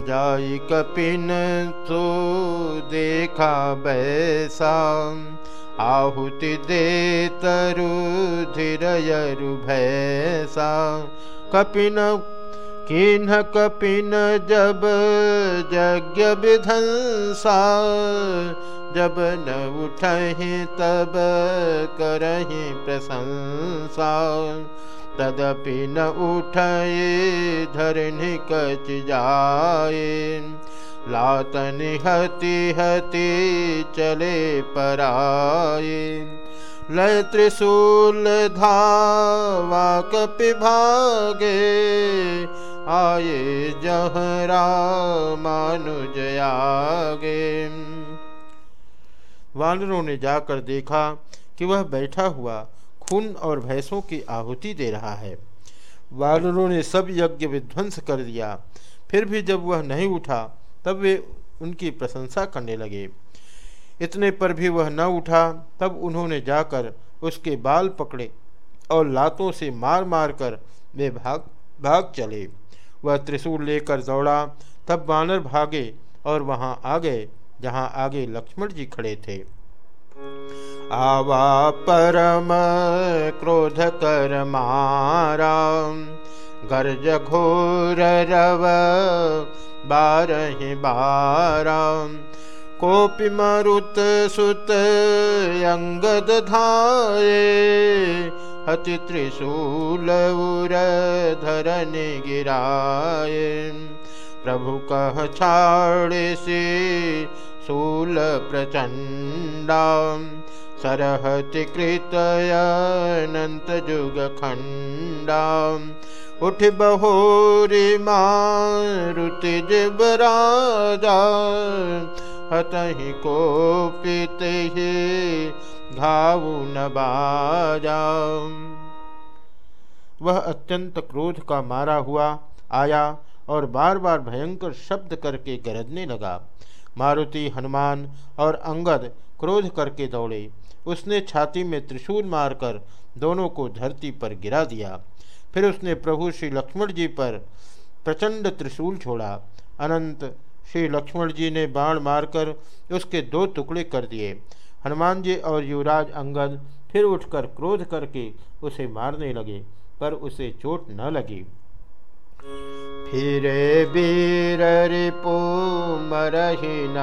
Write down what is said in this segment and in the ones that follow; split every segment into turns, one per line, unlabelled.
जाई कपिन तो देखा बैसा। आहुति दे तरु धीरयरु भैसा। कपिन, किन्ह कपिन जब यज्ञ विधंसा। जब न उठहि तब करहि प्रशंसा। तदपि न उठये धरनि कच जाए लातन हति हति, चले पराए लय त्रिशूल धावा कपि भागे, आए जहरा मानुज आगे वानरों ने जाकर देखा कि वह बैठा हुआ खून और भैंसों की आहुति दे रहा है। वानरों ने सब यज्ञ विध्वंस कर दिया। फिर भी जब वह नहीं उठा, तब वे उनकी प्रशंसा करने लगे। इतने पर भी वह न उठा, तब उन्होंने जाकर उसके बाल पकड़े और लातों से मार मार कर वे भाग भाग चले। वह त्रिशूल लेकर दौड़ा, तब बानर भागे और वहाँ आ गए, जहाँ आगे लक्ष्मण जी खड़े थे। आवा परम क्रोध कर मारा गर्ज घोर रव बारह बारा कोपि मरुत सुत अंगद धाये। हति त्रिशूल उर धरन गिराए प्रभु कह छाड़ से शूल प्रचंडा सरहति कृतयनंत जुग खंडा उठ बहोरी मारुति जब राजा हतहि को पित घाव न बाजा। वह अत्यंत क्रोध का मारा हुआ, आया और बार बार भयंकर शब्द करके गरजने लगा। मारुति, हनुमान और अंगद क्रोध करके दौड़े। उसने छाती में त्रिशूल मारकर दोनों को धरती पर गिरा दिया। फिर उसने प्रभु श्री लक्ष्मण जी पर प्रचंड त्रिशूल छोड़ा। अनंत श्री लक्ष्मण जी ने बाण मारकर उसके दो टुकड़े कर दिए। हनुमान जी और युवराज अंगद फिर उठकर क्रोध करके उसे मारने लगे, पर उसे चोट न लगी। फिरे वीर रिपु मरही न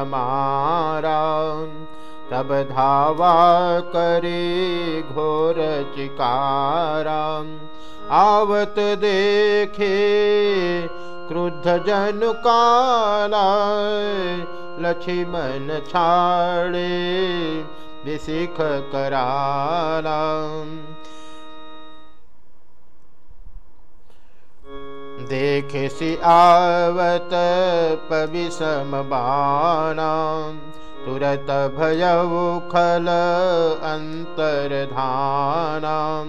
तब धावा करे घोर चिकारा। आवत देखे क्रुद्ध जन काला लक्ष्मण छाड़े विशिख कराला देख सी आवत पविषम बाणा तुरत भयउ खल अंतरधाना।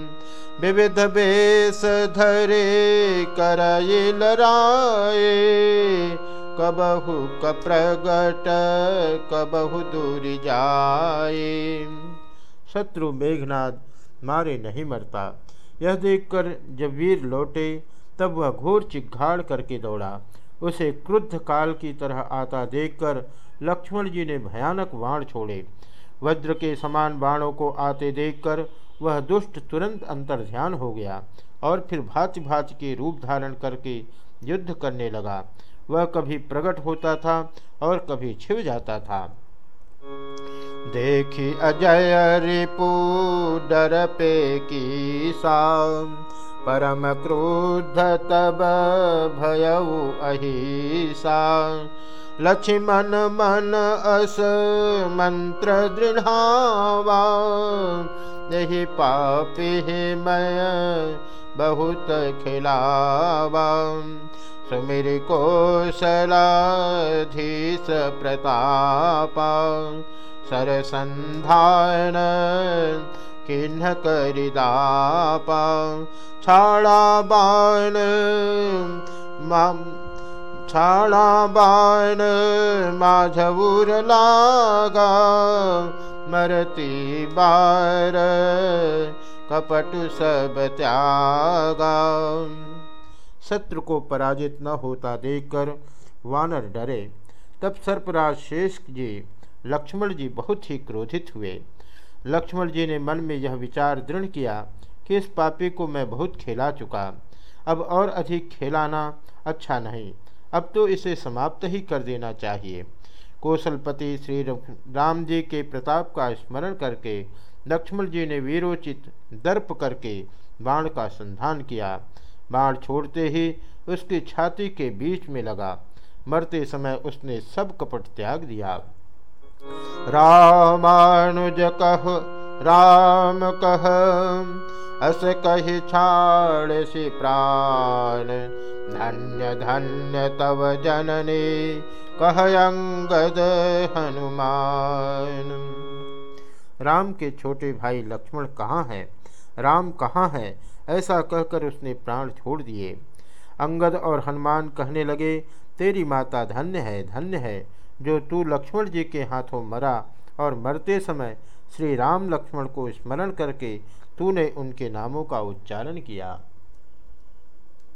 विविध बेस धरे करइल राय। कबहु कप्रगट, कबहु दूर जाए शत्रु मेघनाद मारे नहीं मरता। यह देखकर जब वीर लौटे तब वह घोर चिघाड़ करके दौड़ा। उसे क्रुद्ध काल की तरह आता देखकर लक्ष्मण जी ने भयानक बाण छोड़े। वज्र के समान बाणों को आते देखकर वह दुष्ट तुरंत अंतर ध्यान हो गया और फिर भांति भांति के रूप धारण करके युद्ध करने लगा। वह कभी प्रकट होता था और कभी छिव जाता था। देखी अजय रिपु डर पे की सा परम क्रोध तब भयऊ अहिसा। लक्ष्मण मन अस मंत्र दृढ़ावा यही पापी मैं बहुत खिलावा। सुमिर कौशलाधीश प्रतापा। सरसंधान किन्ह करिदापा छाड़ा बाण छाड़ा बाण, माझवुर लागा, मरती बार, कपट सब त्यागा। शत्रु को पराजित न होता देखकर वानर डरे। तब सर्पराज शेष जी, लक्ष्मण जी बहुत ही क्रोधित हुए। लक्ष्मण जी ने मन में यह विचार दृढ़ किया कि इस पापी को मैं बहुत खेला चुका। अब और अधिक खेलाना अच्छा नहीं। अब तो इसे समाप्त ही कर देना चाहिए। कौशलपति श्री राम जी के प्रताप का स्मरण करके लक्ष्मण जी ने वीरोचित दर्प करके बाण का संधान किया। बाण छोड़ते ही उसकी छाती के बीच में लगा। मरते समय उसने सब कपट त्याग दिया। रामानुज कह, राम कह, अस कही छाड़ से प्राण। धन्य धन्य तव जननी, कह अंगद हनुमान। राम के छोटे भाई लक्ष्मण कहाँ हैं? राम कहाँ है? ऐसा कहकर उसने प्राण छोड़ दिए। अंगद और हनुमान कहने लगे, तेरी माता धन्य है धन्य है। जो तू लक्ष्मण जी के हाथों मरा और मरते समय श्री राम लक्ष्मण को स्मरण करके तूने उनके नामों का उच्चारण किया।